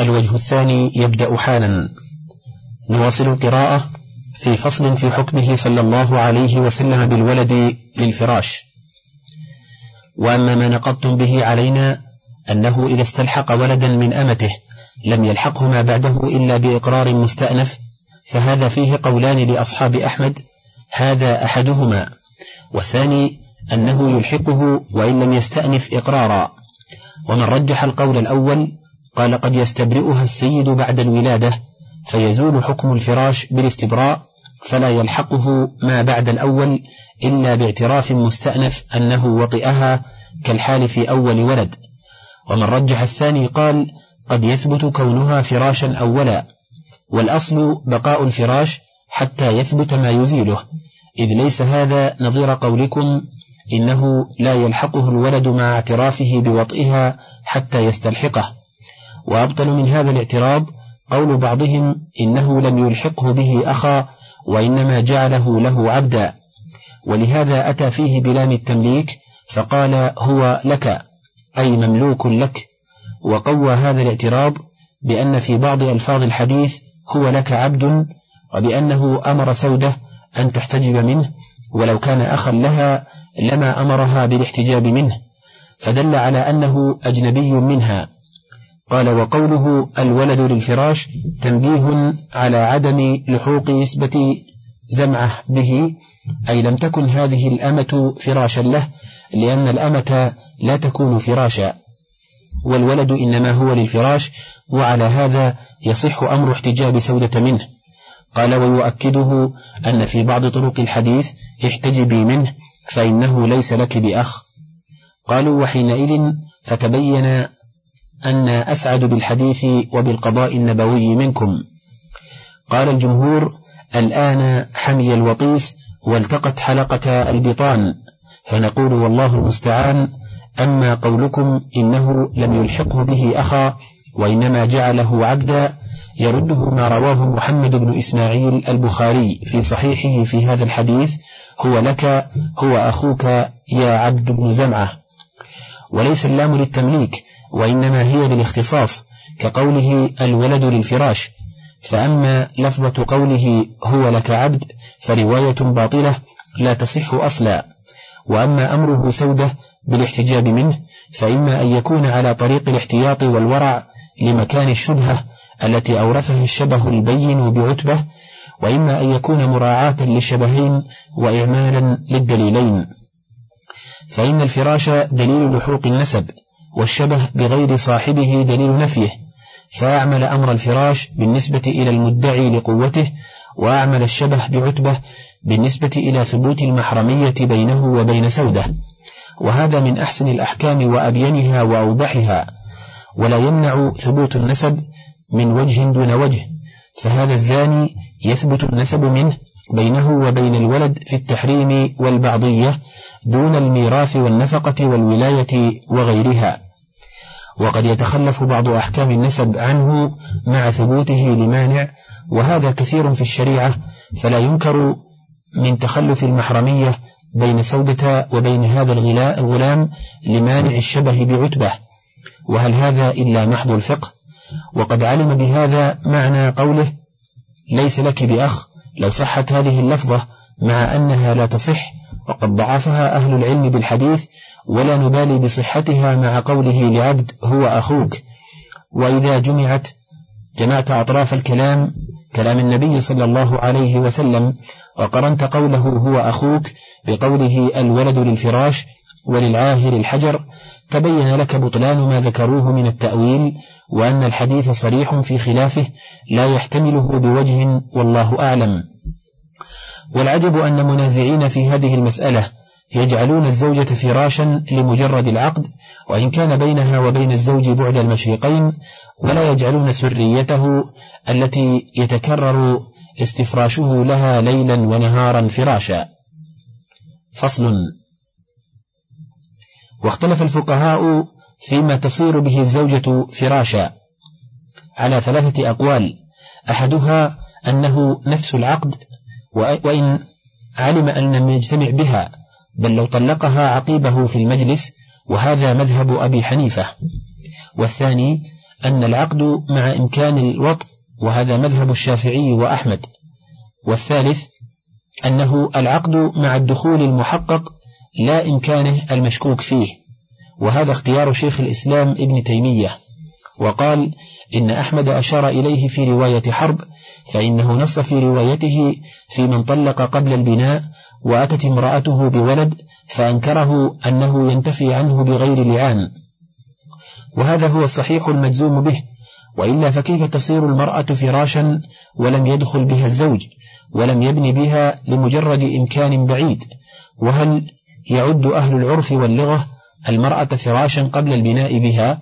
الوجه الثاني يبدأ حالا. نواصل القراءة في فصل في حكمه صلى الله عليه وسلم بالولد للفراش. وأما ما نقضتم به علينا أنه إذا استلحق ولدا من أمته لم يلحقه ما بعده إلا بإقرار مستأنف فهذا فيه قولان لأصحاب أحمد هذا أحدهما. والثاني أنه يلحقه وإن لم يستأنف إقرارا. ومن رجح القول الأول قال قد يستبرئها السيد بعد الولادة فيزول حكم الفراش بالاستبراء فلا يلحقه ما بعد الأول إلا باعتراف مستأنف أنه وطئها كالحال في أول ولد. ومن رجح الثاني قال قد يثبت كونها فراشا أولا والأصل بقاء الفراش حتى يثبت ما يزيله. إذ ليس هذا نظير قولكم إنه لا يلحقه الولد مع اعترافه بوطئها حتى يستلحقه. وأبطل من هذا الاعتراض قول بعضهم إنه لم يلحقه به أخا وإنما جعله له عبدا. ولهذا أتى فيه بلام التمليك فقال هو لك أي مملوك لك. وقوى هذا الاعتراض بأن في بعض ألفاظ الحديث هو لك عبد وبأنه أمر سودة أن تحتجب منه ولو كان أخا لها لما أمرها بالاحتجاب منه. فدل على أنه أجنبي منها. قال وقوله الولد للفراش تنبيه على عدم لحوق نسبة زمعة به أي لم تكن هذه الأمة فراشا له لأن الأمة لا تكون فراشا. والولد إنما هو للفراش وعلى هذا يصح أمر احتجاب سودة منه. قال ويؤكده أن في بعض طرق الحديث احتجبي منه فإنه ليس لك بأخ. قالوا وحينئذ فتبين أن أسعد بالحديث وبالقضاء النبوي منكم. قال الجمهور الآن حمي الوطيس والتقت حلقة البطان فنقول والله المستعان أما قولكم إنه لم يلحقه به أخا وإنما جعله عبدا يرده ما رواه محمد بن إسماعيل البخاري في صحيحه في هذا الحديث هو لك هو أخوك يا عبد بن زمعة. وليس اللام للتمليك وإنما هي للاختصاص كقوله الولد للفراش. فأما لفظة قوله هو لك عبد فرواية باطلة لا تصح أصلا. وأما أمره سودة بالاحتجاب منه فإما أن يكون على طريق الاحتياط والورع لمكان الشبهة التي أورثها الشبه البين بعتبة وإما أن يكون مراعاة للشبهين وإعمالا للدليلين. فإن الفراش دليل لحوق النسب. والشبه بغير صاحبه دليل نفيه فأعمل أمر الفراش بالنسبة إلى المدعي لقوته وأعمل الشبه بعتبة بالنسبة إلى ثبوت المحرمية بينه وبين سودة. وهذا من أحسن الأحكام وأبينها وأوضحها. ولا يمنع ثبوت النسب من وجه دون وجه فهذا الزاني يثبت النسب منه بينه وبين الولد في التحريم والبعضية دون الميراث والنفقة والولاية وغيرها. وقد يتخلف بعض أحكام النسب عنه مع ثبوته لمانع وهذا كثير في الشريعة فلا ينكر من تخلف المحرمية بين سودة وبين هذا الغلام لمانع الشبه بعتبة. وهل هذا إلا محض الفقه؟ وقد علم بهذا معنى قوله ليس لك بأخ لو صحت هذه اللفظة مع أنها لا تصح وقد ضعفها أهل العلم بالحديث ولا نبالي بصحتها مع قوله لعبد هو أخوك. وإذا جمعت جمعت أطراف الكلام كلام النبي صلى الله عليه وسلم وقرنت قوله هو أخوك بقوله الولد للفراش وللعاهر الحجر تبين لك بطلان ما ذكروه من التأويل وأن الحديث صريح في خلافه لا يحتمله بوجه والله أعلم. والعجب أن منازعين في هذه المسألة يجعلون الزوجة فراشا لمجرد العقد وإن كان بينها وبين الزوج بعد المشرقين ولا يجعلون سريته التي يتكرر استفراشه لها ليلا ونهارا فراشا. فصل. واختلف الفقهاء فيما تصير به الزوجة فراشا. على ثلاثة أقوال. أحدها أنه نفس العقد وإن علم أن لم يجتمع بها بل لو طلقها عقيبه في المجلس وهذا مذهب أبي حنيفة. والثاني أن العقد مع إمكان الوطء وهذا مذهب الشافعي وأحمد. والثالث أنه العقد مع الدخول المحقق لا إمكانه المشكوك فيه. وهذا اختيار شيخ الإسلام ابن تيمية. وقال إن أحمد أشار إليه في رواية حرب فإنه نص في روايته في من طلق قبل البناء وأتت امرأته بولد فأنكره أنه ينتفي عنه بغير لعان. وهذا هو الصحيح المجزوم به وإلا فكيف تصير المرأة فراشا ولم يدخل بها الزوج ولم يبني بها لمجرد إمكان بعيد؟ وهل يعد أهل العرف واللغة المرأة فراشا قبل البناء بها؟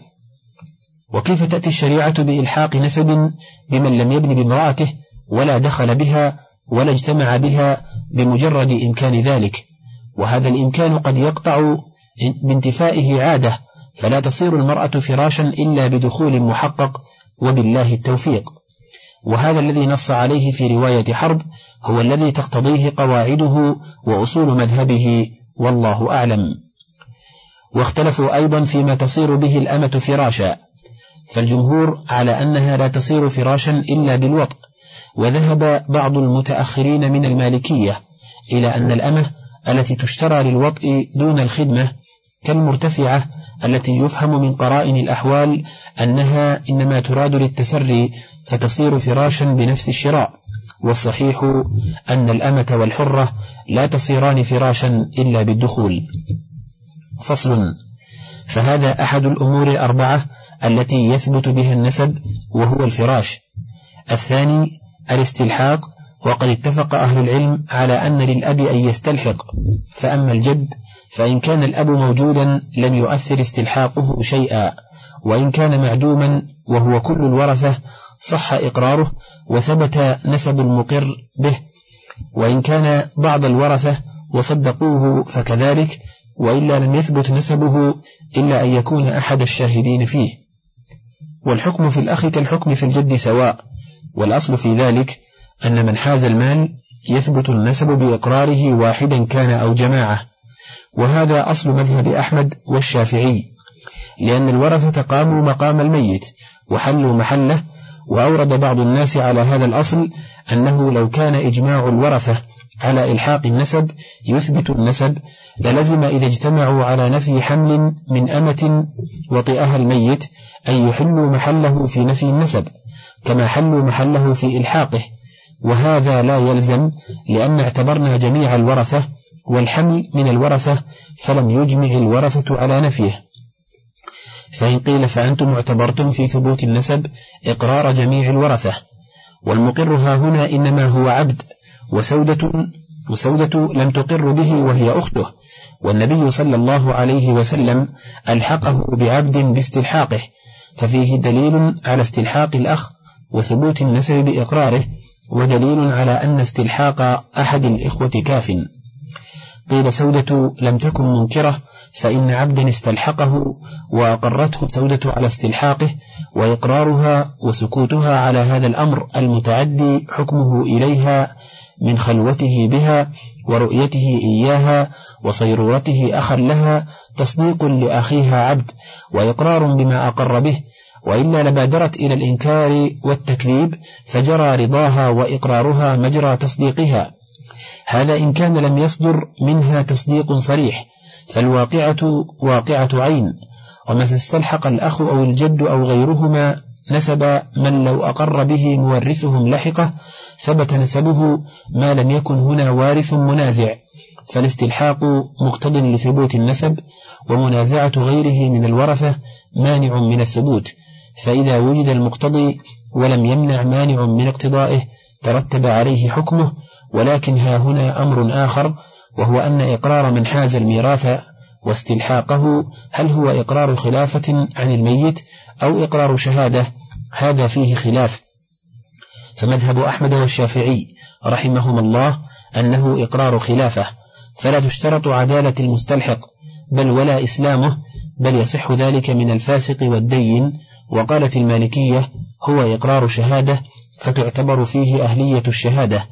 وكيف تأتي الشريعة بإلحاق نسب بمن لم يبن بامرأته ولا دخل بها ولا اجتمع بها بمجرد إمكان ذلك؟ وهذا الإمكان قد يقطع بانتفائه عادة فلا تصير المرأة فراشا إلا بدخول محقق وبالله التوفيق. وهذا الذي نص عليه في رواية حرب هو الذي تقتضيه قواعده وأصول مذهبه والله أعلم. واختلفوا أيضا فيما تصير به الأمة فراشا. فالجمهور على أنها لا تصير فراشا إلا بالوطء وذهب بعض المتأخرين من المالكية إلى أن الأمة التي تشترى للوطء دون الخدمة كالمرتفعة التي يفهم من قرائن الأحوال أنها إنما تراد للتسري فتصير فراشا بنفس الشراء والصحيح أن الأمة والحرة لا تصيران فراشا إلا بالدخول. فصل. فهذا أحد الأمور الأربعة التي يثبت بها النسب وهو الفراش. الثاني الاستلحاق وقد اتفق أهل العلم على أن للأب أن يستلحق فأما الجد فإن كان الأب موجودا لم يؤثر استلحاقه شيئا وإن كان معدوما وهو كل الورثة صح إقراره وثبت نسب المقر به وإن كان بعض الورثة وصدقوه فكذلك وإلا لم يثبت نسبه إلا أن يكون أحد الشاهدين فيه. والحكم في الأخ كالحكم في الجد سواء. والأصل في ذلك أن من حاز المال يثبت النسب بإقراره واحدا كان أو جماعة. وهذا أصل مذهب أحمد والشافعي لأن الورثة قاموا مقام الميت وحلوا محله وأورد بعض الناس على هذا الأصل أنه لو كان إجماع الورثة على إلحاق النسب يثبت النسب للزم إذا اجتمعوا على نفي حمل من أمة وطئها الميت أن يحلوا محله في نفي النسب كما حلوا محله في إلحاقه. وهذا لا يلزم لأن اعتبرنا جميع الورثة والحمل من الورثة فلم يجمع الورثة على نفيه. فإن قيل فأنتم اعتبرتم في ثبوت النسب إقرار جميع الورثة. والمقر ها هنا إنما هو عبد وسودة وسودة لم تقر به وهي أخته والنبي صلى الله عليه وسلم ألحقه بعبد باستلحاقه ففيه دليل على استلحاق الأخ وثبوت النسب بإقراره ودليل على أن استلحاق أحد الإخوة كاف. قيل سودة لم تكن منكرة فإن عبدا استلحقه وأقرته سودة على استلحاقه وإقرارها وسكوتها على هذا الأمر المتعدي حكمه إليها من خلوته بها ورؤيته إياها وصيرورته أخا لها تصديق لأخيها عبد وإقرار بما أقر به وإلا لبادرت إلى الإنكار والتكذيب فجرى رضاها وإقرارها مجرى تصديقها. هذا إن كان لم يصدر منها تصديق صريح فالواقعة واقعة عين ومتى استلحق الأخ أو الجد أو غيرهما نسب من لو أقر به مورثهم لحقة ثبت نسبه ما لم يكن هنا وارث منازع فالاستلحاق مقتض لثبوت النسب ومنازعة غيره من الورثة مانع من الثبوت فإذا وجد المقتضي ولم يمنع مانع من اقتضائه ترتب عليه حكمه ولكن ها هنا أمر آخر وهو أن إقرار من حاز الميراث واستلحاقه هل هو إقرار خلافة عن الميت أو إقرار شهادة هذا فيه خلاف. فمذهب أحمد والشافعي رحمهما الله أنه إقرار خلافة فلا تشترط عدالة المستلحق بل ولا إسلامه بل يصح ذلك من الفاسق والدين وقالت المالكية هو إقرار شهادة فتعتبر فيه أهلية الشهادة.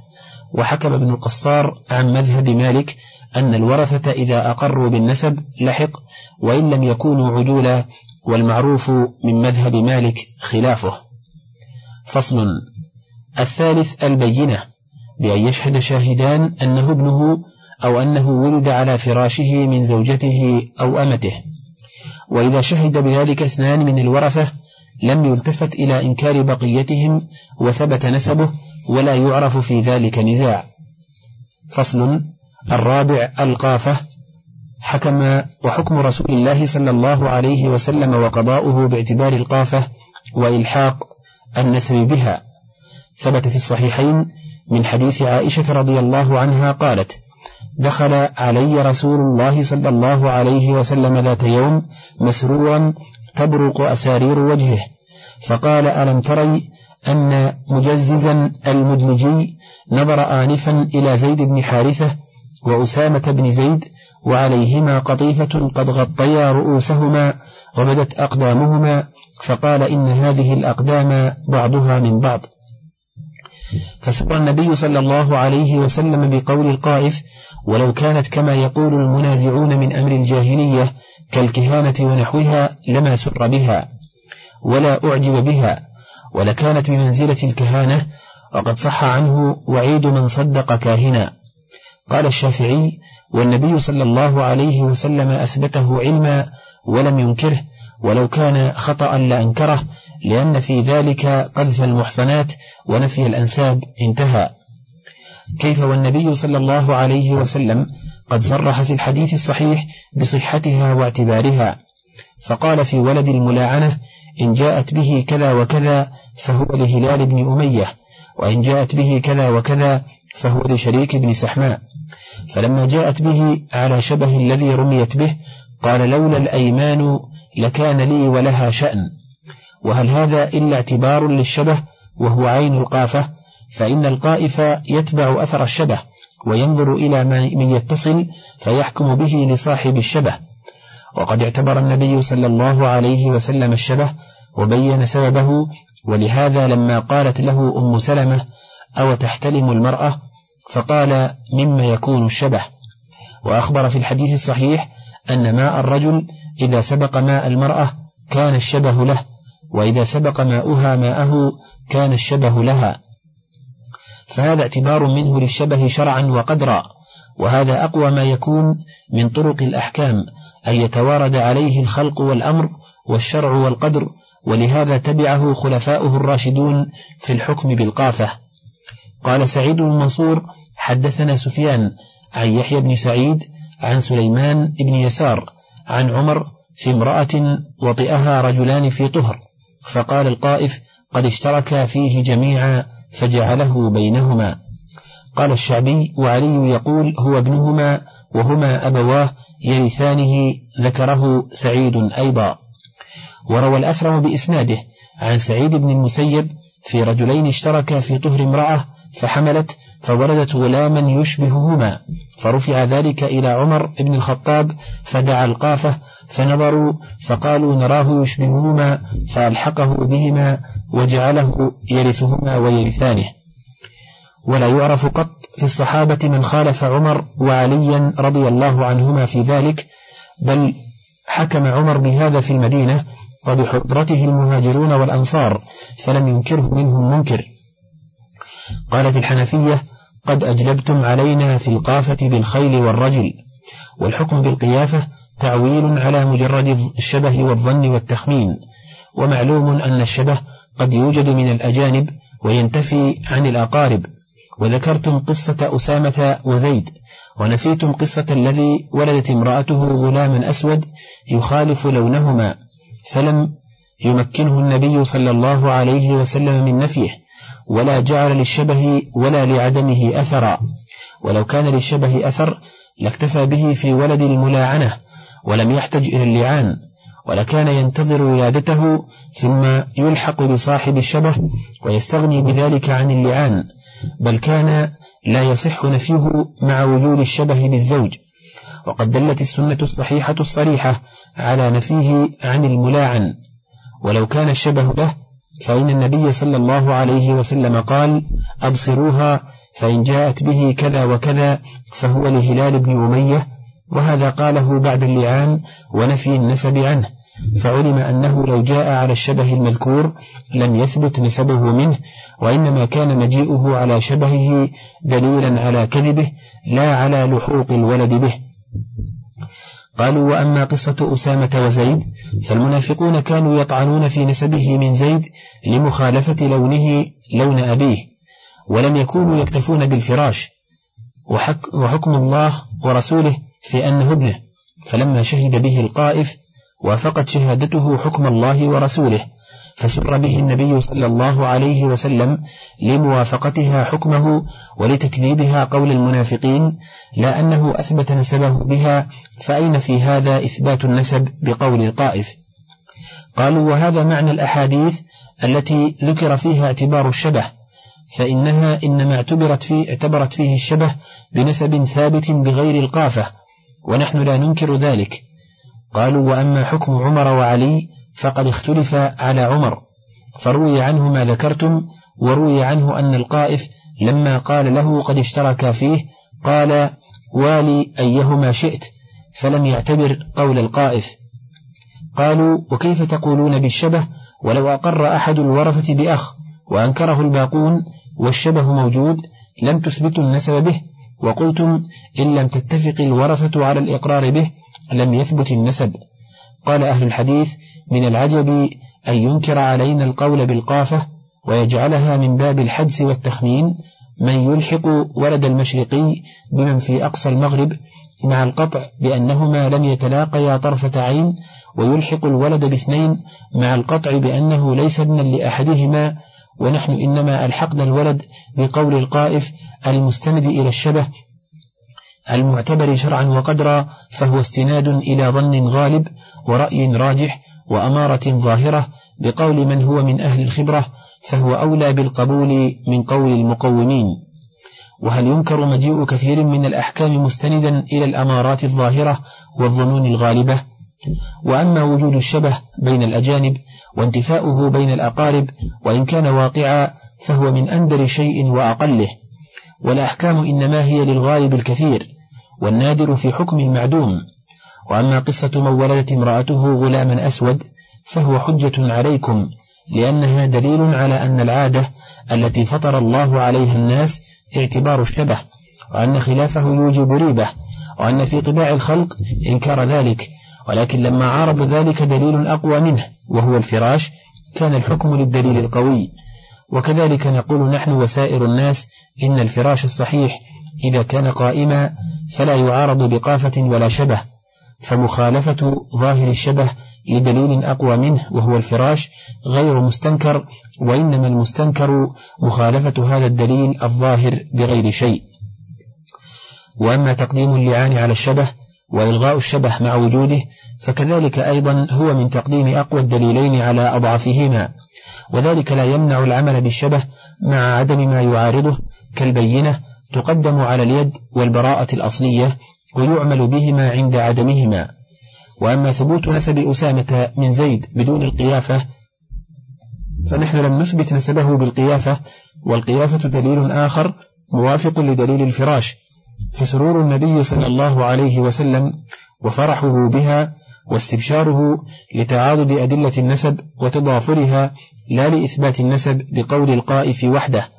وحكم ابن القصار عن مذهب مالك أن الورثة إذا أقروا بالنسب لحق وإن لم يكونوا عدولا والمعروف من مذهب مالك خلافه. فصل. الثالث البينة بأن يشهد شاهدان أنه ابنه أو أنه ولد على فراشه من زوجته أو أمته. وإذا شهد بذلك اثنان من الورثة لم يلتفت إلى إنكار بقيتهم وثبت نسبه ولا يعرف في ذلك نزاع. فصل الرابع القافة حكم وحكم رسول الله صلى الله عليه وسلم وقضاؤه باعتبار القافة وإلحاق النسب بها. ثبت في الصحيحين من حديث عائشة رضي الله عنها قالت دخل علي رسول الله صلى الله عليه وسلم ذات يوم مسرورا تبرق أسارير وجهه فقال ألم تري أن مجززا المدلجي نظر آنفا إلى زيد بن حارثة وأسامة بن زيد وعليهما قطيفة قد غطيا رؤوسهما وبدت أقدامهما فقال إن هذه الأقدام بعضها من بعض فسر النبي صلى الله عليه وسلم بقول القائف ولو كانت كما يقول المنازعون من أمر الجاهلية كالكهانة ونحوها لما سر بها ولا أعجب بها ولكانت بمنزلة الكهانة وقد صح عنه وعيد من صدق كاهنا. قال الشافعي والنبي صلى الله عليه وسلم أثبته علما ولم ينكره ولو كان خطأ لأنكره لأن في ذلك قذف المحصنات ونفي الأنساب انتهى. كيف والنبي صلى الله عليه وسلم قد صرح في الحديث الصحيح بصحتها واعتبارها فقال في ولد الملاعنة إن جاءت به كذا وكذا فهو لهلال بن أمية وإن جاءت به كذا وكذا فهو لشريك بن سحماء. فلما جاءت به على شبه الذي رميت به قال لولا الأيمان لكان لي ولها شأن. وهل هذا إلا اعتبار للشبه وهو عين القافة فإن القائف يتبع أثر الشبه وينظر إلى من يتصل فيحكم به لصاحب الشبه. وقد اعتبر النبي صلى الله عليه وسلم الشبه وبين سببه ولهذا لما قالت له أم سلمة أو تحتلم المرأة؟ فقال مما يكون الشبه. وأخبر في الحديث الصحيح أن ماء الرجل إذا سبق ماء المرأة كان الشبه له. وإذا سبق ماؤها ماءه كان الشبه لها. فهذا اعتبار منه للشبه شرعا وقدرا وهذا أقوى ما يكون من طرق الأحكام أن يتوارد عليه الخلق والأمر والشرع والقدر ولهذا تبعه خلفاؤه الراشدون في الحكم بالقافة. قال سعيد بن حدثنا سفيان عن يحيى بن سعيد عن سليمان بن يسار عن عمر في امرأة وطئها رجلان في طهر. فقال القائف قد اشتركا فيه جميعا فجعله بينهما. قال الشعبي وعلي يقول هو ابنهما وهما أبواه يرثانه ذكره سعيد أيضا. وروى الأثرم بإسناده عن سعيد بن المسيب في رجلين اشتركا في طهر امرأة فحملت فولدت غلاما يشبههما. فرفع ذلك إلى عمر بن الخطاب فدعا القافة فنظروا فقالوا نراه يشبههما فألحقه بهما وجعله يرثهما ويرثانه. ولا يعرف قط في الصحابة من خالف عمر وعليا رضي الله عنهما في ذلك بل حكم عمر بهذا في المدينة وبحضرته المهاجرون والأنصار فلم ينكره منهم منكر. قالت الحنفية قد أجلبتم علينا في القافة بالخيل والرجل والحكم بالقيافة تعويل على مجرد الشبه والظن والتخمين ومعلوم أن الشبه قد يوجد من الأجانب وينتفي عن الأقارب وذكرتم قصة أسامة وزيد ونسيتم قصة الذي ولدت امرأته غلاما أسود يخالف لونهما فلم يمكنه النبي صلى الله عليه وسلم من نفيه ولا جعل للشبه ولا لعدمه أثرا. ولو كان للشبه أثر لاكتفى به في ولد الملاعنة ولم يحتج إلى اللعان ولكان ينتظر ولادته ثم يلحق بصاحب الشبه ويستغني بذلك عن اللعان بل كان لا يصح نفيه مع وجود الشبه بالزوج. وقد دلت السنة الصحيحة الصريحة على نفيه عن الملاعن. ولو كان الشبه له فإن النبي صلى الله عليه وسلم قال أبصروها فإن جاءت به كذا وكذا فهو لهلال بن أمية وهذا قاله بعد اللعان ونفي النسب عنه فعلم أنه لو جاء على الشبه المذكور لم يثبت نسبه منه وإنما كان مجيئه على شبهه دليلا على كذبه لا على لحوق الولد به. قالوا وأما قصة أسامة وزيد فالمنافقون كانوا يطعنون في نسبه من زيد لمخالفة لونه لون أبيه ولم يكونوا يكتفون بالفراش وحكم الله ورسوله في أنه ابنه فلما شهد به القائف وافقت شهادته حكم الله ورسوله. فسر به النبي صلى الله عليه وسلم لموافقتها حكمه ولتكذيبها قول المنافقين لا أنه أثبت نسبه بها فأين في هذا إثبات النسب بقول الطائف؟ قالوا وهذا معنى الأحاديث التي ذكر فيها اعتبار الشبه فإنها إنما اعتبرت فيه, اعتبرت فيه الشبه بنسب ثابت بغير القافة ونحن لا ننكر ذلك. قالوا وأما حكم عمر وعلي فقد اختلف على عمر فروي عنه ما ذكرتم وروي عنه أن القائف لما قال له قد اشترك فيه قال والي أيهما شئت؟ فلم يعتبر قول القائف. قالوا وكيف تقولون بالشبه؟ ولو أقر أحد الورثة بأخ وأنكره الباقون والشبه موجود لم تثبتوا النسب به وقلتم إن لم تتفق الورثة على الإقرار به لم يثبت النسب. قال أهل الحديث من العجب أن ينكر علينا القول بالقافة ويجعلها من باب الحدس والتخمين من يلحق ولد المشرقي بمن في أقصى المغرب مع القطع بأنهما لم يتلاقيا طرفة عين ويلحق الولد باثنين مع القطع بأنه ليس ابنا لأحدهما ونحن إنما ألحقنا الولد بقول القائف المستند إلى الشبه المعتبر شرعا وقدرا فهو استناد إلى ظن غالب ورأي راجح وأمارة ظاهرة بقول من هو من أهل الخبرة فهو أولى بالقبول من قول المقومين. وهل ينكر مجيء كثير من الأحكام مستندا إلى الأمارات الظاهرة والظنون الغالبة؟ وأما وجود الشبه بين الأجانب وانتفاؤه بين الأقارب وإن كان واقعا فهو من أندر شيء وأقله. والأحكام إنما هي للغالب الكثير والنادر في حكم المعدوم. وأما قصة من ولدت امرأته غلاما أسود فهو حجة عليكم لأنها دليل على أن العادة التي فطر الله عليها الناس اعتبار الشبه وأن خلافه يوجب ريبة وأن في طباع الخلق إنكار ذلك ولكن لما عارض ذلك دليل أقوى منه وهو الفراش كان الحكم للدليل القوي. وكذلك نقول نحن وسائر الناس إن الفراش الصحيح إذا كان قائما فلا يعارض بقافة ولا شبه. فمخالفة ظاهر الشبه لدليل أقوى منه وهو الفراش غير مستنكر وإنما المستنكر مخالفة هذا الدليل الظاهر بغير شيء. وأما تقديم اللعان على الشبه وإلغاء الشبه مع وجوده فكذلك أيضا هو من تقديم أقوى الدليلين على أضعفهما وذلك لا يمنع العمل بالشبه مع عدم ما يعارضه كالبينة تقدم على اليد والبراءة الأصلية ويعمل بهما عند عدمهما. وأما ثبوت نسب أسامة من زيد بدون القيافة فنحن لم نثبت نسبه بالقيافة والقيافة دليل آخر موافق لدليل الفراش. فسرور النبي صلى الله عليه وسلم وفرحه بها واستبشاره لتعاضد أدلة النسب وتضافرها لا لإثبات النسب بقول القائف وحده.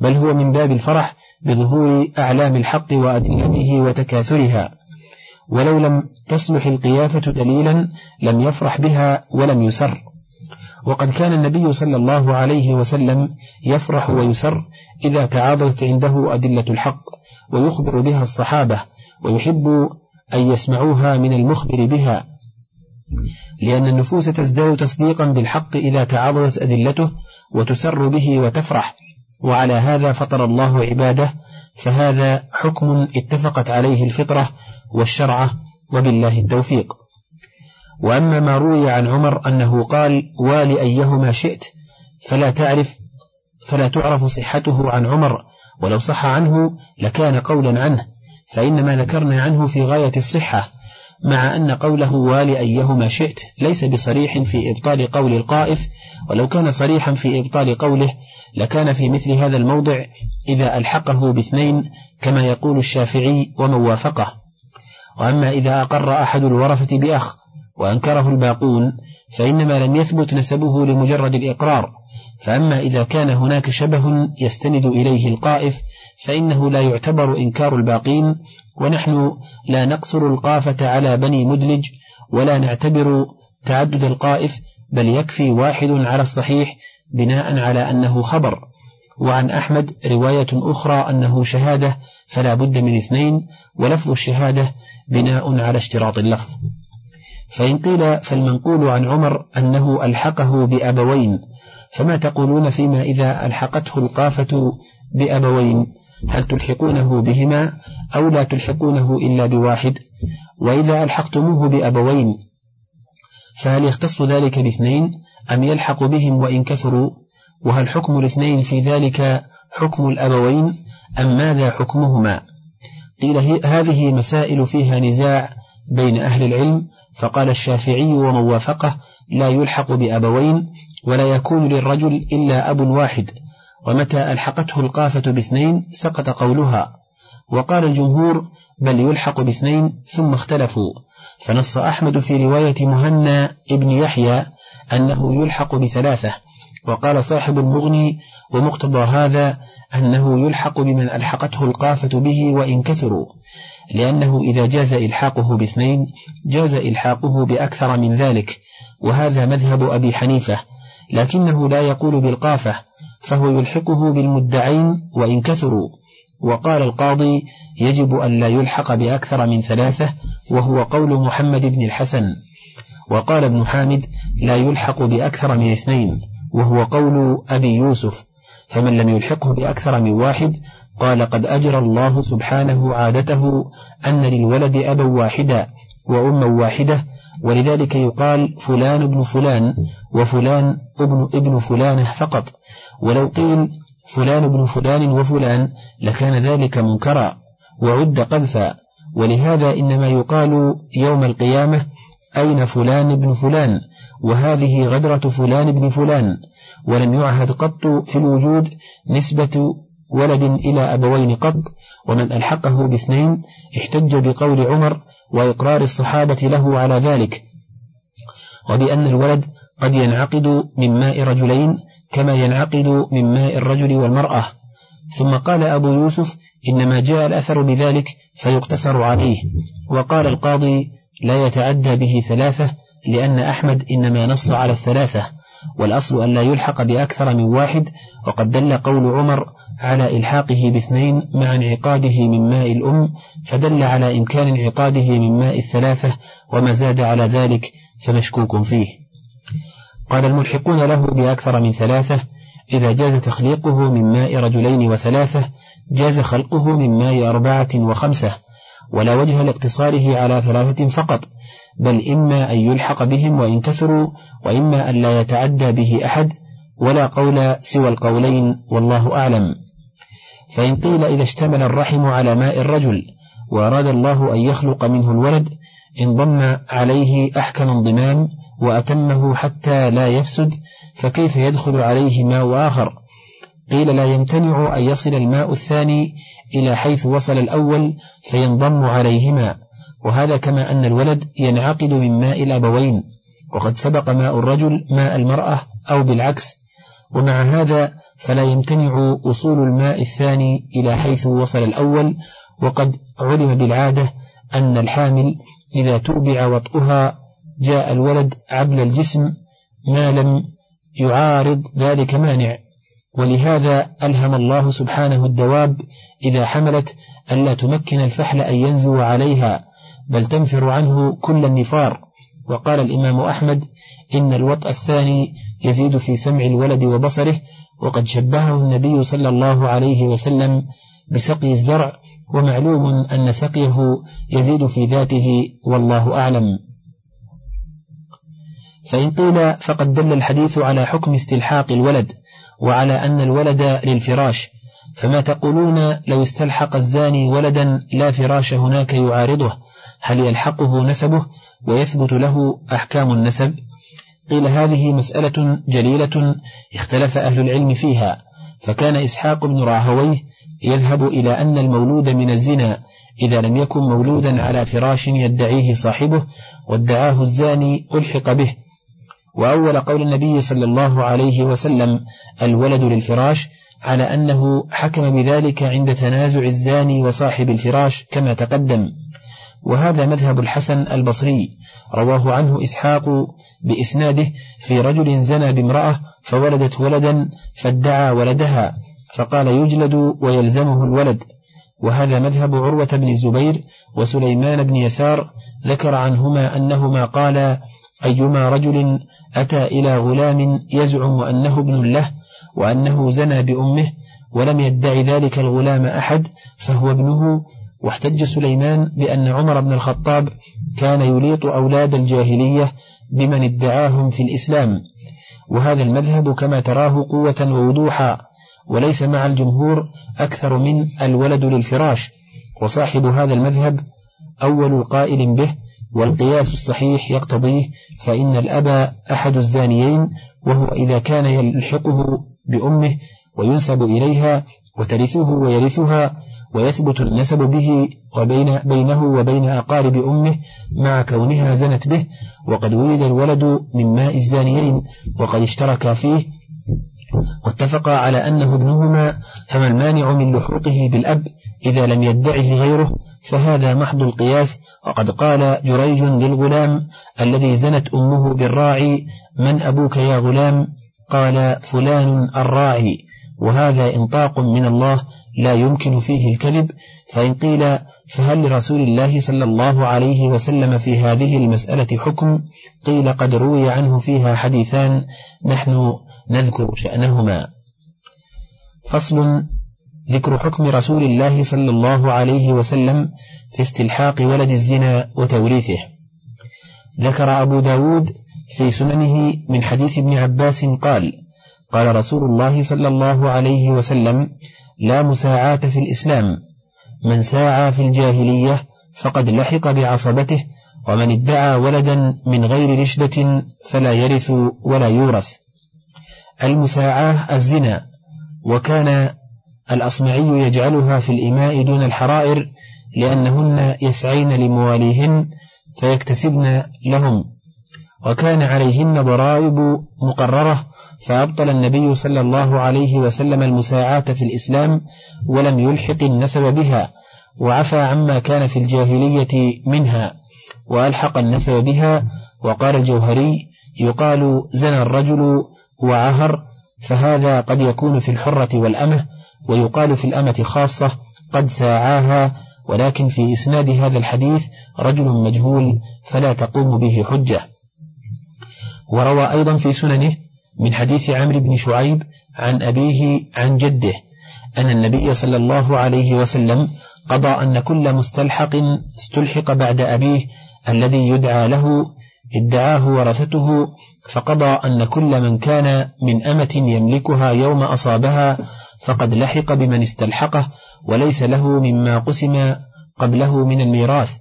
بل هو من باب الفرح بظهور أعلام الحق وأدلته وتكاثرها. ولو لم تصلح القيافة دليلا لم يفرح بها ولم يسر. وقد كان النبي صلى الله عليه وسلم يفرح ويسر إذا تعاضدت عنده أدلة الحق ويخبر بها الصحابة ويحب أن يسمعوها من المخبر بها. لأن النفوس تزداد تصديقا بالحق إذا تعاضدت أدلته وتسر به وتفرح. وعلى هذا فطر الله عباده فهذا حكم اتفقت عليه الفطرة والشرعة وبالله التوفيق. وأما ما روي عن عمر أنه قال والي أيهما شئت فلا تعرف فلا تعرف صحته عن عمر ولو صح عنه لكان قولا عنه فإن ما ذكرنا عنه في غاية الصحة مع أن قوله والي أيهما شئت ليس بصريح في إبطال قول القائف ولو كان صريحا في إبطال قوله لكان في مثل هذا الموضع إذا ألحقه باثنين كما يقول الشافعي ومن وافقه وأما إذا أقر أحد الورثة بأخ وأنكره الباقون فإنما لم يثبت نسبه لمجرد الإقرار. فأما إذا كان هناك شبه يستند إليه القائف فإنه لا يعتبر إنكار الباقين ونحن لا نقصر القافة على بني مدلج ولا نعتبر تعدد القائف بل يكفي واحد على الصحيح بناء على أنه خبر. وعن أحمد رواية أخرى أنه شهادة فلا بد من اثنين ولفظ الشهادة بناء على اشتراط اللفظ. فإن قيل فالمنقول عن عمر أنه ألحقه بأبوين فما تقولون فيما إذا ألحقته القافة بأبوين؟ هل تلحقونه بهما؟ أو لا تلحقونه إلا بواحد وإذا ألحقتموه بأبوين. فهل يختص ذلك باثنين؟ أم يلحق بهم وإن كثروا؟ وهل حكم الاثنين في ذلك حكم الأبوين؟ أم ماذا حكمهما؟ قيل هذه مسائل فيها نزاع بين أهل العلم فقال الشافعي ومن وافقه لا يلحق بأبوين ولا يكون للرجل إلا أب واحد. ومتى ألحقته القافة باثنين؟ سقط قولها. وقال الجمهور بل يلحق باثنين ثم اختلفوا. فنص أحمد في رواية مهنا ابن يحيى أنه يلحق بثلاثة وقال صاحب المغني ومقتضى هذا أنه يلحق بمن ألحقته القافة به وإن كثروا لأنه إذا جاز إلحاقه باثنين جاز إلحاقه بأكثر من ذلك وهذا مذهب أبي حنيفة لكنه لا يقول بالقافة فهو يلحقه بالمدعين وإن كثروا. وقال القاضي يجب أن لا يلحق بأكثر من ثلاثة وهو قول محمد بن الحسن. وقال ابن حامد لا يلحق بأكثر من اثنين وهو قول أبي يوسف. فمن لم يلحقه بأكثر من واحد قال قد أجرى الله سبحانه عادته أن للولد أبا واحدا وأما واحدة ولذلك يقال فلان ابن فلان وفلان ابن ابن فلانة فقط. ولو قيل فلان ابن فلان وفلان لكان ذلك منكرا وعد قذفا ولهذا إنما يقال يوم القيامة أين فلان ابن فلان وهذه غدرة فلان ابن فلان ولم يعهد قط في الوجود نسبة ولد إلى أبوين قط ومن ألحقه باثنين احتج بقول عمر وإقرار الصحابة له على ذلك. وبأن الولد قد ينعقد من ماء رجلين كما ينعقد من ماء الرجل والمرأة. ثم قال أبو يوسف إنما جاء الأثر بذلك فيقتصر عليه. وقال القاضي لا يتعدى به ثلاثة لأن أحمد إنما نص على الثلاثة والأصل أن لا يلحق بأكثر من واحد. وقد دل قول عمر على إلحاقه باثنين مع انعقاده من ماء الأم فدل على إمكان انعقاده من ماء الثلاثة وما زاد على ذلك فمشكوك فيه. قال الملحقون له بأكثر من ثلاثة إذا جاز تخليقه من ماء رجلين وثلاثة جاز خلقه من ماء أربعة وخمسة ولا وجه لاقتصاره على ثلاثة فقط بل إما أن يلحق بهم وإن كثروا وإما أن لا يتعدى به أحد ولا قول سوى القولين والله أعلم. فإن قيل إذا اشتمل الرحم على ماء الرجل وأراد الله أن يخلق منه الولد انضم عليه أحكم انضمام وأتمه حتى لا يفسد فكيف يدخل عليه ماء آخر؟ قيل لا يمتنع أن يصل الماء الثاني إلى حيث وصل الأول فينضم عليهما. وهذا كما أن الولد ينعقد من ماء الأبوين. وقد سبق ماء الرجل ماء المرأة أو بالعكس. ومع هذا فلا يمتنع وصول الماء الثاني إلى حيث وصل الأول. وقد علم بالعادة أن الحامل إذا توبع وطئها جاء الولد عبل الجسم ما لم يعارض ذلك مانع ولهذا ألهم الله سبحانه الدواب إذا حملت ألا تمكن الفحل أن ينزو عليها بل تنفر عنه كل النفار. وقال الإمام أحمد إن الوطأ الثاني يزيد في سمع الولد وبصره وقد شبهه النبي صلى الله عليه وسلم بسقي الزرع ومعلوم أن سقيه يزيد في ذاته والله أعلم. فإن قيل فقد دل الحديث على حكم استلحاق الولد وعلى أن الولد للفراش. فما تقولون لو استلحق الزاني ولدا لا فراش هناك يعارضه؟ هل يلحقه نسبه ويثبت له أحكام النسب؟ قيل هذه مسألة جليلة اختلف أهل العلم فيها. فكان إسحاق بن راهويه يذهب إلى أن المولود من الزنا إذا لم يكن مولودا على فراش يدعيه صاحبه وادعاه الزاني ألحق به. وأول قول النبي صلى الله عليه وسلم الولد للفراش على أنه حكم بذلك عند تنازع الزاني وصاحب الفراش كما تقدم. وهذا مذهب الحسن البصري رواه عنه إسحاق بإسناده في رجل زنى بامرأة فولدت ولدا فادعى ولدها فقال يجلد ويلزمه الولد. وهذا مذهب عروة بن الزبير وسليمان بن يسار ذكر عنهما أنهما قال أيما رجل أتى إلى غلام يزعم أنه ابن له وأنه زنى بأمه ولم يدع ذلك الغلام أحد فهو ابنه. واحتج سليمان بأن عمر بن الخطاب كان يليط أولاد الجاهلية بمن ادعاهم في الإسلام. وهذا المذهب كما تراه قوة ووضوحا وليس مع الجمهور أكثر من الولد للفراش. وصاحب هذا المذهب أول القائل به والقياس الصحيح يقتضيه فإن الأب أحد الزانيين وهو إذا كان يلحقه بأمه وينسب إليها وترثه ويرثها ويثبت النسب به وبين بينه وبين أقارب أمه مع كونها زنت به وقد ولد الولد من ماء الزانيين وقد اشتركا فيه. واتفقا على أنه ابنهما فما المانع من لحوقه بالأب إذا لم يدعه غيره فهذا محض القياس. وقد قال جريج للغلام الذي زنت أمه بالراعي من أبوك يا غلام؟ قال فلان الراعي. وهذا إنطاق من الله لا يمكن فيه الكذب. فإن قيل فهل لرسول الله صلى الله عليه وسلم في هذه المسألة حكم؟ قيل قد روي عنه فيها حديثان نحن نذكر شأنهما. فصل ذكر حكم رسول الله صلى الله عليه وسلم في استلحاق ولد الزنا وتوريثه. ذكر أبو داود في سننه من حديث ابن عباس قال قال رسول الله صلى الله عليه وسلم لا مساعاة في الإسلام. من ساعى في الجاهلية فقد لحق بعصبته ومن ادعى ولدا من غير رشدة فلا يرث ولا يورث. المساعاة الزنا وكان الأصمعي يجعلها في الإماء دون الحرائر لأنهن يسعين لمواليهن فيكتسبن لهم. وكان عليهن ضرائب مقررة فأبطل النبي صلى الله عليه وسلم المساعاة في الإسلام ولم يلحق النسب بها وعفى عما كان في الجاهلية منها وألحق النسب بها. وقال الجوهري يقال زنى الرجل وعهر فهذا قد يكون في الحرة والأمة ويقال في الأمة خاصة قد ساعاها ولكن في إسناد هذا الحديث رجل مجهول فلا تقوم به حجة. وروى أيضا في سننه من حديث عمرو بن شعيب عن أبيه عن جده أن النبي صلى الله عليه وسلم قضى أن كل مستلحق استلحق بعد أبيه الذي يدعى له ادعاه ورثته فقضى أن كل من كان من أمة يملكها يوم أصابها فقد لحق بمن استلحقه وليس له مما قسم قبله من الميراث.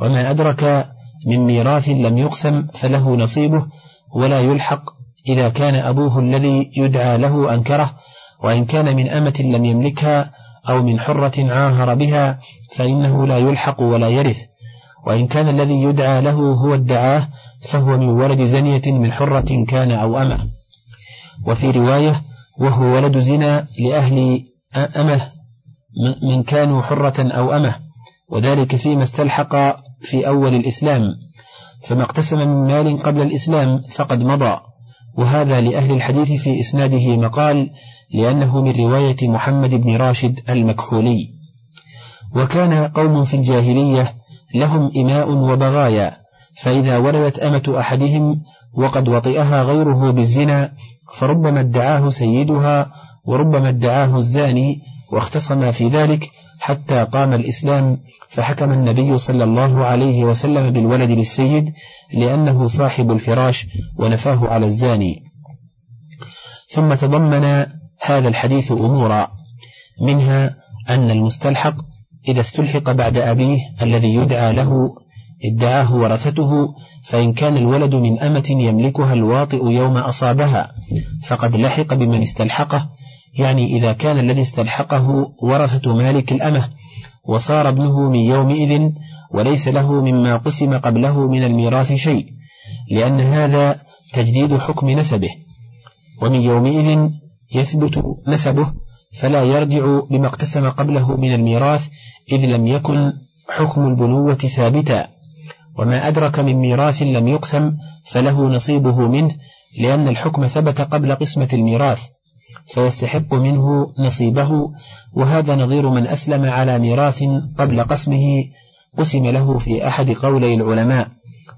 وما أدرك من ميراث لم يقسم فله نصيبه ولا يلحق إذا كان أبوه الذي يدعى له أنكره وإن كان من أمة لم يملكها أو من حرة عاهر بها فإنه لا يلحق ولا يرث. وإن كان الذي يدعى له هو ادعاه فهو من ولد زنية من حرة كان أو أمة. وفي رواية وهو ولد زنا لأهل أمة من كانوا حرة أو أمة. وذلك فيما استلحق في أول الإسلام. فما اقتسم من مال قبل الإسلام فقد مضى. وهذا لأهل الحديث في إسناده مقال لأنه من رواية محمد بن راشد المكحولي. وكان قوم في الجاهلية لهم إماء وبغايا فإذا ولدت أمة أحدهم وقد وطئها غيره بالزنا فربما ادعاه سيدها وربما ادعاه الزاني واختصما في ذلك حتى قام الإسلام فحكم النبي صلى الله عليه وسلم بالولد للسيد لأنه صاحب الفراش ونفاه على الزاني. ثم تضمن هذا الحديث أمورا منها أن المستلحق إذا استلحق بعد أبيه الذي يدعى له ادعاه ورثته فإن كان الولد من أمة يملكها الواطئ يوم أصابها فقد لحق بمن استلحقه يعني إذا كان الذي استلحقه ورثة مالك الأمة وصار ابنه من يومئذ وليس له مما قسم قبله من الميراث شيء لأن هذا تجديد حكم نسبه ومن يومئذ يثبت نسبه. فلا يرجع بما اقتسم قبله من الميراث إذ لم يكن حكم البنوة ثابتا. وما أدرك من ميراث لم يقسم فله نصيبه منه لأن الحكم ثبت قبل قسمة الميراث فيستحق منه نصيبه. وهذا نظير من أسلم على ميراث قبل قسمه قسم له في أحد قولي العلماء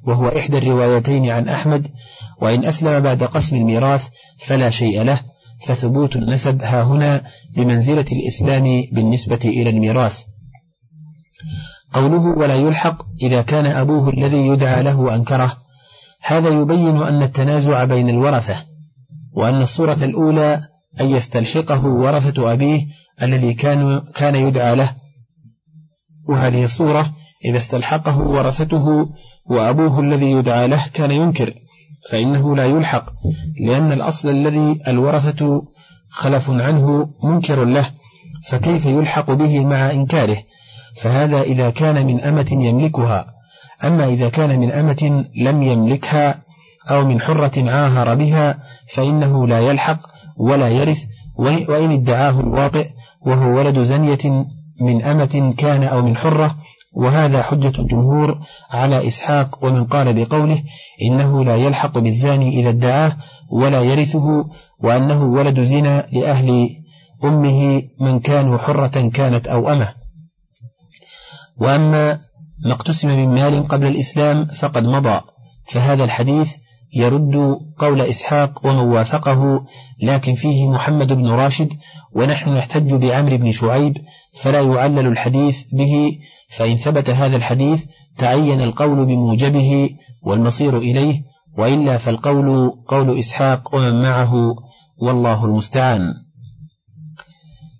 وهو إحدى الروايتين عن أحمد وإن أسلم بعد قسم الميراث فلا شيء له. فثبوت النسب ها هنا بمنزلة الإسلام بالنسبة إلى الميراث. قوله ولا يلحق إذا كان أبوه الذي يدعى له أنكره هذا يبين أن التنازع بين الورثة وأن الصورة الأولى أن يستلحقه ورثة أبيه الذي كان كان يدعى له. وهذه الصورة إذا استلحقه ورثته وأبوه الذي يدعى له كان ينكر. فإنه لا يلحق لأن الأصل الذي الورثة خلف عنه منكر له فكيف يلحق به مع إنكاره؟ فهذا إذا كان من أمة يملكها. أما إذا كان من أمة لم يملكها أو من حرة عاهر بها فإنه لا يلحق ولا يرث وإن ادعاه الواطئ وهو ولد زنية من أمة كان أو من حرة وهذا حجة الجمهور على إسحاق ومن قال بقوله إنه لا يلحق بالزاني إذا ادعاه ولا يرثه وأنه ولد زنا لأهل أمه من كانوا حرة كانت أو أمة. وأما ما اقتسم من مال قبل الإسلام فقد مضى فهذا الحديث يرد قول إسحاق ومن وافقه لكن فيه محمد بن راشد ونحن نحتج بعمر بن شعيب فلا يعلل الحديث به فإن ثبت هذا الحديث تعين القول بموجبه والمصير إليه وإلا فالقول قول إسحاق ومن معه والله المستعان.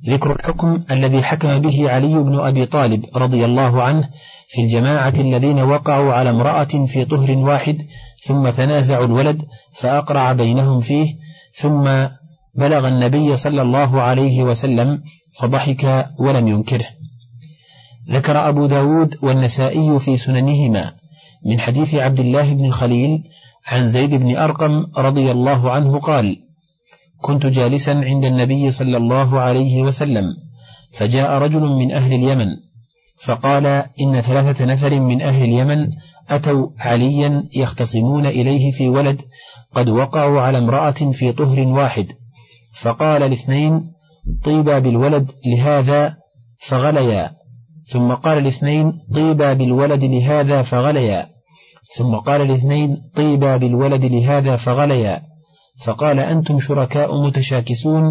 ذكر الحكم الذي حكم به علي بن أبي طالب رضي الله عنه في الجماعة الذين وقعوا على امرأة في طهر واحد ثم تنازعوا الولد فأقرع بينهم فيه ثم بلغ النبي صلى الله عليه وسلم فضحك ولم ينكره. ذكر أبو داود والنسائي في سننهما من حديث عبد الله بن الخليل عن زيد بن أرقم رضي الله عنه قال كنت جالسا عند النبي صلى الله عليه وسلم فجاء رجل من أهل اليمن فقال إن ثلاثة نفر من أهل اليمن أتوا عليا يختصمون إليه في ولد قد وقعوا على امرأة في طهر واحد فقال الاثنين طيبا بالولد لهذا فغليا. ثم قال الاثنين طيبا بالولد لهذا فغليا. ثم قال الاثنين طيبا بالولد لهذا فغليا. فقال أنتم شركاء متشاكسون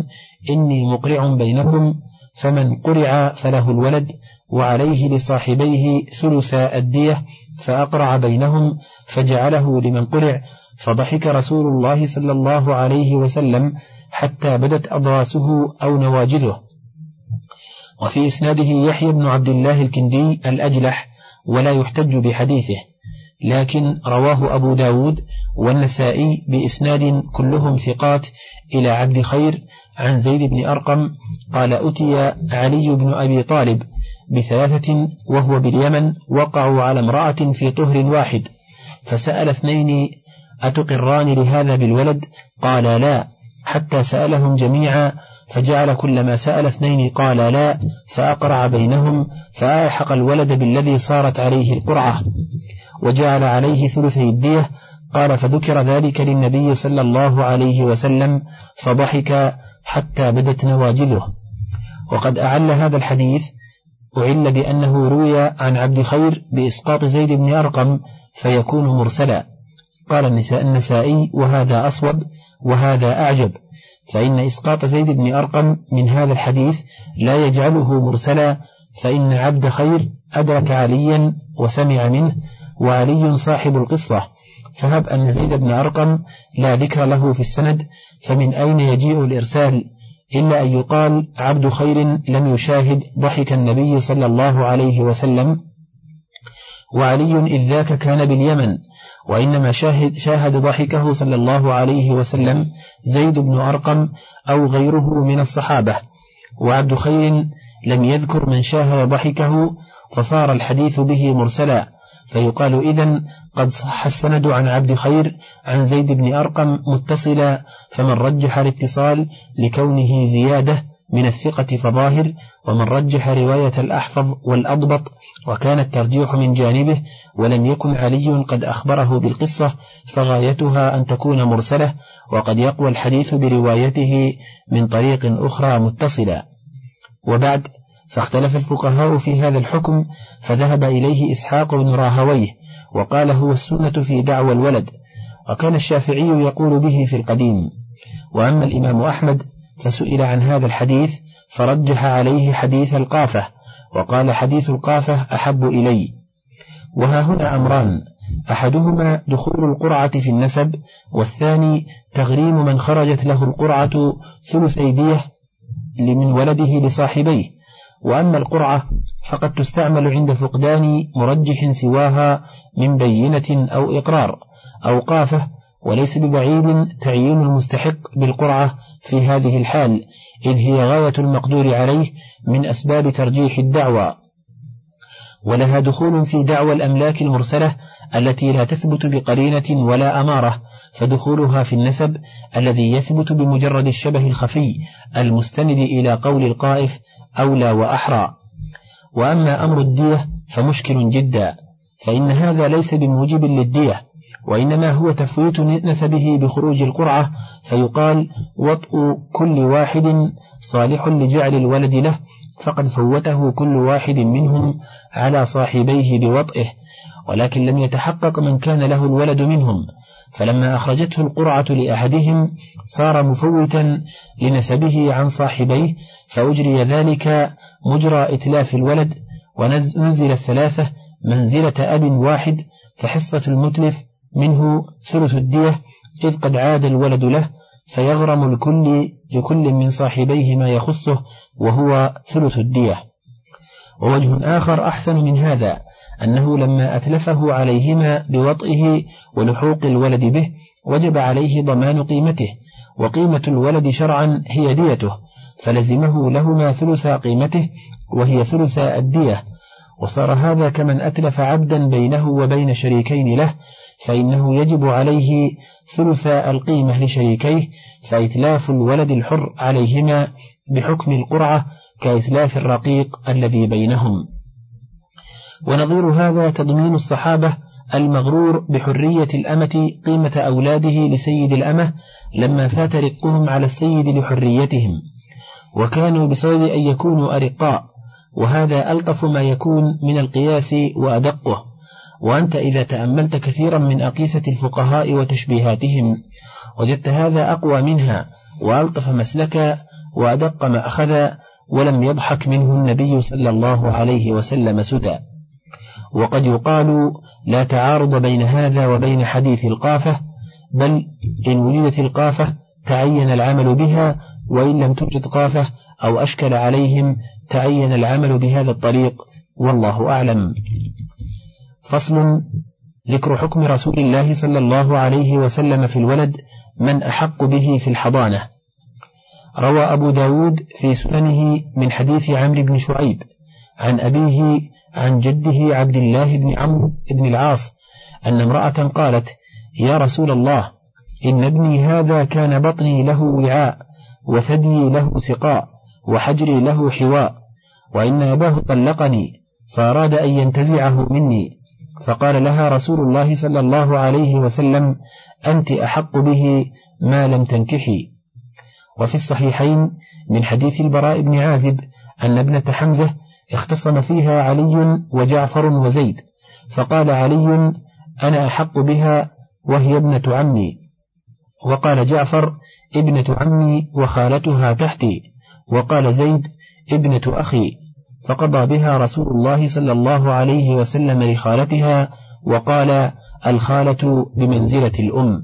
إني مقرع بينكم فمن قرع فله الولد وعليه لصاحبيه ثلث الدية فأقرع بينهم فجعله لمن قرع فضحك رسول الله صلى الله عليه وسلم حتى بدت أضراسه أو نواجذه. وفي إسناده يحيى بن عبد الله الكندي الأجلح ولا يحتج بحديثه. لكن رواه أبو داود والنسائي بإسناد كلهم ثقات إلى عبد خير عن زيد بن أرقم قال أتي علي بن أبي طالب بثلاثة وهو باليمن وقعوا على امرأة في طهر واحد فسأل اثنين أتقران لهذا بالولد؟ قال لا حتى سألهم جميعا فجعل كلما سأل اثنين قال لا فأقرع بينهم فألحق الولد بالذي صارت عليه القرعة وجعل عليه ثلثي الدية قال فذكر ذلك للنبي صلى الله عليه وسلم فضحك حتى بدت نواجذه. وقد أعل هذا الحديث أعل بأنه روي عن عبد خير بإسقاط زيد بن أرقم فيكون مرسلا. قال النسائي وهذا أصوب وهذا أعجب. فإن إسقاط زيد بن أرقم من هذا الحديث لا يجعله مرسلا فإن عبد خير أدرك عليا وسمع منه وعلي صاحب القصة. فهب أن زيد بن أرقم لا ذكر له في السند فمن أين يجيء الإرسال؟ إلا أن يقال عبد خير لم يشاهد ضحك النبي صلى الله عليه وسلم. وعلي إذ ذاك كان باليمن وإنما شاهد, شاهد ضحكه صلى الله عليه وسلم زيد بن أرقم أو غيره من الصحابة وعبد خير لم يذكر من شاهد ضحكه فصار الحديث به مرسلا فيقال إذا قد صح السند عن عبد خير عن زيد بن أرقم متصلا فمن رجح الاتصال لكونه زيادة من الثقة فظاهر ومن رجح رواية الأحفظ والأضبط وكان الترجيح من جانبه ولم يكن علي قد أخبره بالقصة فغايتها أن تكون مرسلة وقد يقوى الحديث بروايته من طريق أخرى متصلة. وبعد فاختلف الفقهاء في هذا الحكم فذهب إليه إسحاق بن راهويه وقال هو السنة في دعوى الولد وكان الشافعي يقول به في القديم. وأما الإمام أحمد فسئل عن هذا الحديث فرجح عليه حديث القافة وقال حديث القافة أحب إلي. وها هنا أمران أحدهما دخول القرعة في النسب والثاني تغريم من خرجت له القرعة ثلث أيديه لمن ولده لصاحبيه. وأما القرعة فقد تستعمل عند فقدان مرجح سواها من بينة أو إقرار أو قافة وليس ببعيد تعيين المستحق بالقرعة في هذه الحال إذ هي غاية المقدور عليه من أسباب ترجيح الدعوى. ولها دخول في دعوى الأملاك المرسلة التي لا تثبت بقرينة ولا أمارة فدخولها في النسب الذي يثبت بمجرد الشبه الخفي المستند إلى قول القائف أولى وأحرى. وأما أمر الدية فمشكل جدا فإن هذا ليس بموجب للدية وإنما هو تفويت نسبه بخروج القرعة فيقال وطء كل واحد صالح لجعل الولد له فقد فوته كل واحد منهم على صاحبيه بوطئه ولكن لم يتحقق من كان له الولد منهم فلما أخرجته القرعة لأحدهم صار مفوتا لنسبه عن صاحبيه فأجري ذلك مجرى إتلاف الولد ونزل الثلاثة منزلة أب واحد فحصة المتلف منه ثلث الدية إذ قد عاد الولد له فيغرم الكل لكل من صاحبيه ما يخصه وهو ثلث الدية. ووجه آخر أحسن من هذا أنه لما أتلفه عليهما بوطئه ولحوق الولد به وجب عليه ضمان قيمته وقيمة الولد شرعا هي ديته فلزمه لهما ثلث قيمته وهي ثلث الدية. وصار هذا كمن أتلف عبدا بينه وبين شريكين له فإنه يجب عليه ثلث القيمة لشريكيه فإتلاف الولد الحر عليهما بحكم القرعة كإتلاف الرقيق الذي بينهم. ونظير هذا تضمين الصحابة المغرور بحرية الأمة قيمة أولاده لسيد الأمة لما فات رقهم على السيد لحريتهم. وكانوا بصدد أن يكونوا أرقاء وهذا ألطف ما يكون من القياس وأدقه. وأنت إذا تأملت كثيرا من أقيسة الفقهاء وتشبيهاتهم وجدت هذا أقوى منها وألطف مسلكا وأدق ما أخذ ولم يضحك منه النبي صلى الله عليه وسلم سدى. وقد يقال لا تعارض بين هذا وبين حديث القافة بل إن وجدت القافة تعين العمل بها وإن لم توجد قافة أو أشكل عليهم تعين العمل بهذا الطريق والله أعلم. فصل ذكر حكم رسول الله صلى الله عليه وسلم في الولد من أحق به في الحضانة. روى أبو داود في سننه من حديث عمرو بن شعيب عن أبيه عن جده عبد الله بن عمرو بن العاص أن امرأة قالت يا رسول الله إن ابني هذا كان بطني له وعاء وثدي له سقاء وحجري له حواء وإن أباه طلقني فأراد أن ينتزعه مني فقال لها رسول الله صلى الله عليه وسلم أنت أحق به ما لم تنكحي. وفي الصحيحين من حديث البراء بن عازب أن ابنة حمزة اختصم فيها علي وجعفر وزيد فقال علي أنا أحق بها وهي ابنة عمي. وقال جعفر ابنة عمي وخالتها تحتي. وقال زيد ابنة أخي. فقضى بها رسول الله صلى الله عليه وسلم لخالتها وقال الخالة بمنزلة الأم.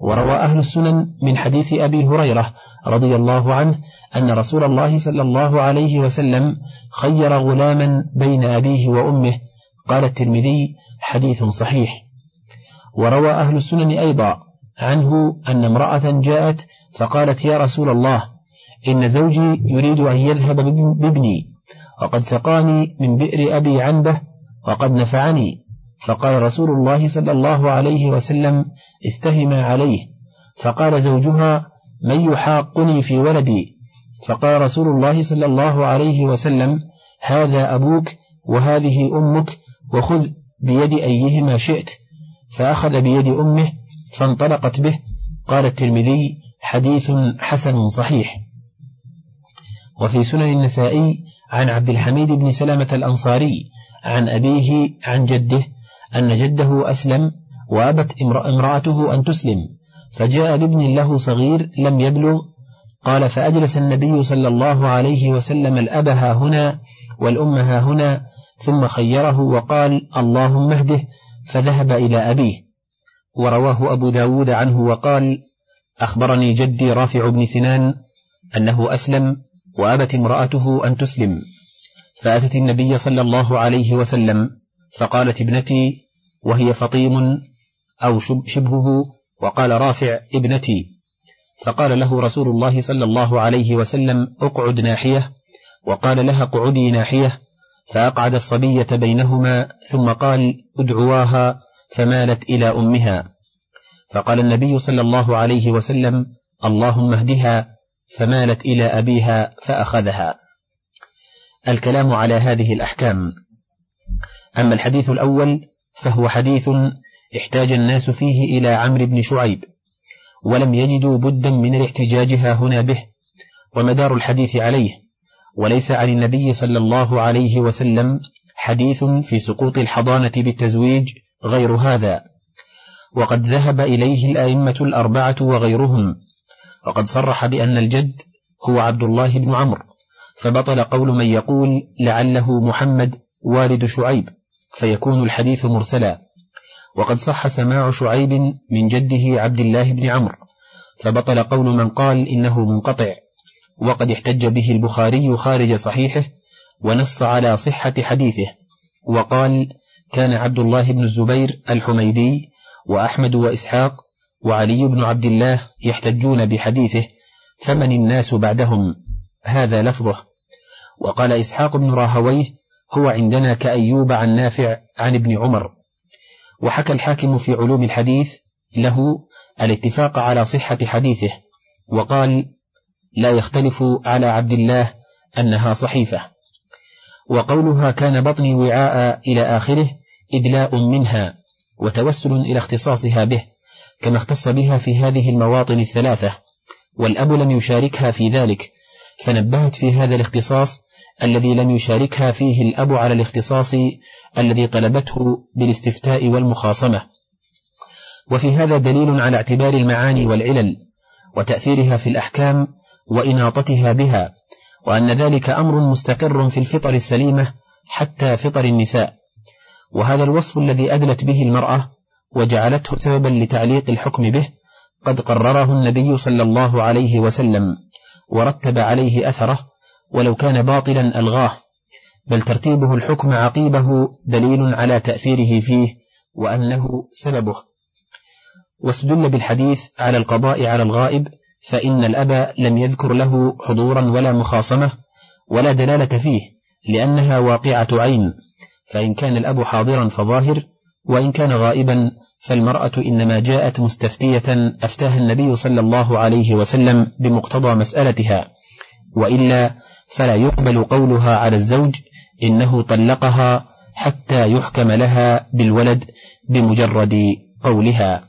وروى أهل السنن من حديث أبي هريرة رضي الله عنه أن رسول الله صلى الله عليه وسلم خير غلاما بين أبيه وأمه. قال الترمذي حديث صحيح. وروى أهل السنن أيضا عنه أن امرأة جاءت فقالت يا رسول الله إن زوجي يريد أن يذهب بابني وقد سقاني من بئر أبي عنبة وقد نفعني. فقال رسول الله صلى الله عليه وسلم استهما عليه. فقال زوجها من يحاقني في ولدي؟ فقال رسول الله صلى الله عليه وسلم هذا أبوك وهذه أمك وخذ بيد أيهما شئت. فأخذ بيد أمه فانطلقت به. قال الترمذي حديث حسن صحيح. وفي سنن النسائي عن عبد الحميد بن سلمة الأنصاري عن أبيه عن جده أن جده أسلم وأبت امرأته أن تسلم فجاء بابن له صغير لم يبلغ قال فأجلس النبي صلى الله عليه وسلم الأب ها هنا والأم ها هنا ثم خيره وقال اللهم اهده فذهب إلى أبيه. ورواه أبو داود عنه وقال أخبرني جدي رافع بن سنان أنه أسلم وأبت امرأته أن تسلم. فأتت النبي صلى الله عليه وسلم فقالت ابنتي وهي فطيم أو شبهه وقال رافع ابنتي. فقال له رسول الله صلى الله عليه وسلم اقعد ناحية. وقال لها اقعدي ناحية. فأقعد الصبية بينهما ثم قال ادعواها فمالت إلى أمها. فقال النبي صلى الله عليه وسلم اللهم اهدها. فمالت إلى أبيها فأخذها. الكلام على هذه الأحكام. أما الحديث الأول فهو حديث احتاج الناس فيه إلى عمرو بن شعيب ولم يجدوا بدا من الاحتجاج هنا به ومدار الحديث عليه. وليس عن النبي صلى الله عليه وسلم حديث في سقوط الحضانة بالتزويج غير هذا. وقد ذهب إليه الأئمة الأربعة وغيرهم وقد صرح بأن الجد هو عبد الله بن عمرو. فبطل قول من يقول لعله محمد والد شعيب فيكون الحديث مرسلا. وقد صح سماع شعيب من جده عبد الله بن عمرو. فبطل قول من قال إنه منقطع. وقد احتج به البخاري خارج صحيحه ونص على صحة حديثه. وقال كان عبد الله بن الزبير الحميدي وأحمد وإسحاق وعلي بن عبد الله يحتجون بحديثه فمن الناس بعدهم؟ هذا لفظه. وقال إسحاق بن راهويه هو عندنا كأيوب عن نافع عن ابن عمر. وحكى الحاكم في علوم الحديث له الاتفاق على صحة حديثه وقال لا يختلف على عبد الله أنها صحيفة. وقولها كان بطني وعاء إلى آخره إدلاء منها وتوسل إلى اختصاصها به. كما اختص بها في هذه المواطن الثلاثة والأب لم يشاركها في ذلك فنبهت في هذا الاختصاص الذي لم يشاركها فيه الأب على الاختصاص الذي طلبته بالاستفتاء والمخاصمة. وفي هذا دليل على اعتبار المعاني والعلل وتأثيرها في الأحكام وإناطتها بها وأن ذلك أمر مستقر في الفطر السليمة حتى فطر النساء. وهذا الوصف الذي أدلت به المرأة وجعلته سببا لتعليق الحكم به قد قرره النبي صلى الله عليه وسلم ورتب عليه أثره ولو كان باطلا ألغاه بل ترتيبه الحكم عقيبه دليل على تأثيره فيه وأنه سببه. واستدل بالحديث على القضاء على الغائب فإن الأب لم يذكر له حضورا ولا مخاصمة ولا دلالة فيه لأنها واقعة عين فإن كان الأب حاضرا فظاهر وإن كان غائبا فالمرأة إنما جاءت مستفتية أفتاها النبي صلى الله عليه وسلم بمقتضى مسألتها. وإلا فلا يقبل قولها على الزوج إنه طلقها حتى يحكم لها بالولد بمجرد قولها.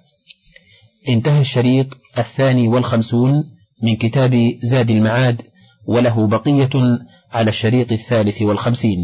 انتهى الشريط الثاني والخمسون من كتاب زاد المعاد وله بقية على الشريط الثالث والخمسين.